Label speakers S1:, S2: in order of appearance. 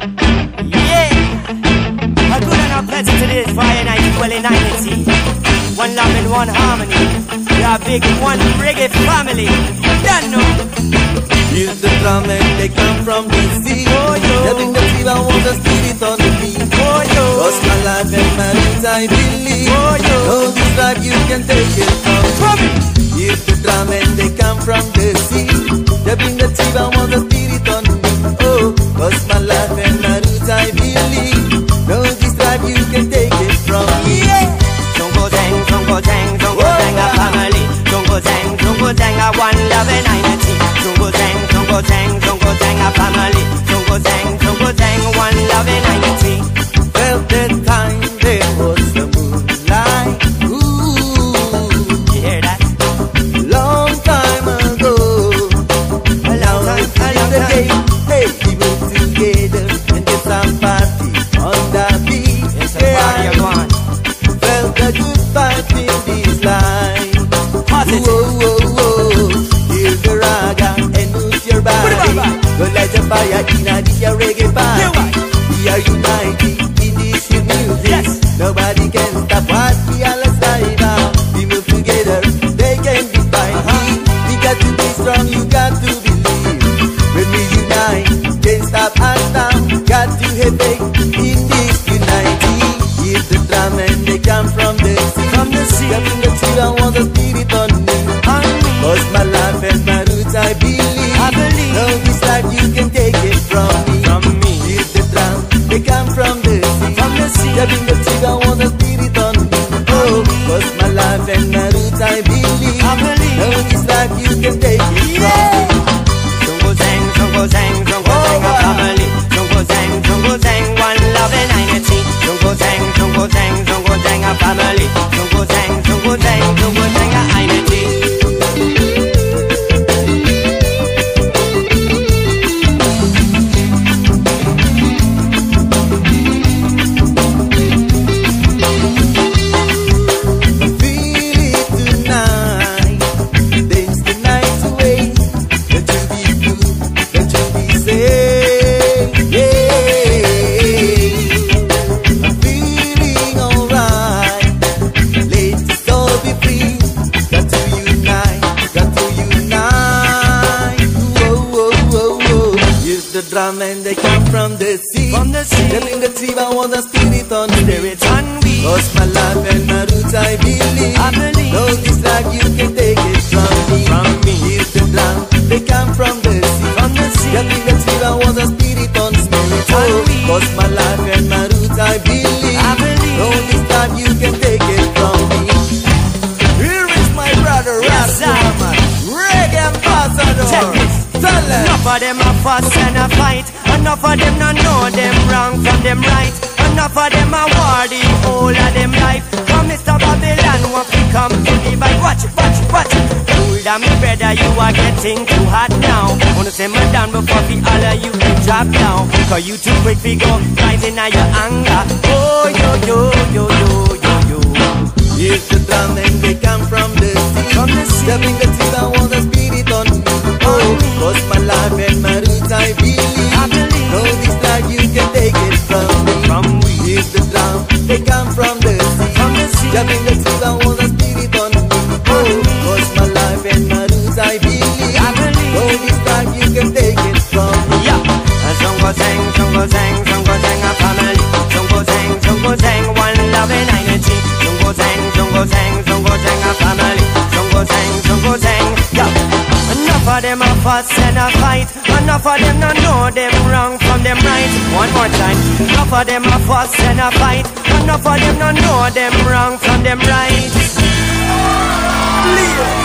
S1: Yeah. A good and a pleasant it is Friday night, dwelling unity. One love and one harmony. We are big one reggae family. Don't know.
S2: Here's the drum and they come from the sea.
S1: Oh, yo.
S2: They bring the fever, want the spirit on the beat.
S1: Oh, yo.
S2: Cause my life and my roots I believe.
S1: Oh, yo.
S2: No this life you can take it from me. Here's the drum and they come from the From the sea. Step in the tree, Here's the drum and they come from the sea.
S1: From the sea.
S2: They bring the I want the spirit on the
S1: Spirits on we.
S2: Cause my life and my roots I believe
S1: I believe.
S2: No this life you can take it from me
S1: From me.
S2: Here's the drum, they come from
S1: fuss and a fight. Enough of them not know them wrong from them right. Enough of them a war the whole of them life. From Mr. Babylon, what we come to. Watch it, watch it, watch it. Hold on, me brother, you are getting too hot now. Wanna say me down before the all of you can drop down. Cause you too quick to go rising out your anger. Oh, yo, yo, yo, yo, yo, yo.
S2: Here's the drum and they come from the sea.
S1: From the sea.
S2: Stepping the teeth, I want the spirit on me. Oh, cause my
S1: them a fuss and a fight. Enough of them not know them wrong from them right. One more time. Enough of them a fuss and a fight. Enough of them not know them wrong from them right. Leave.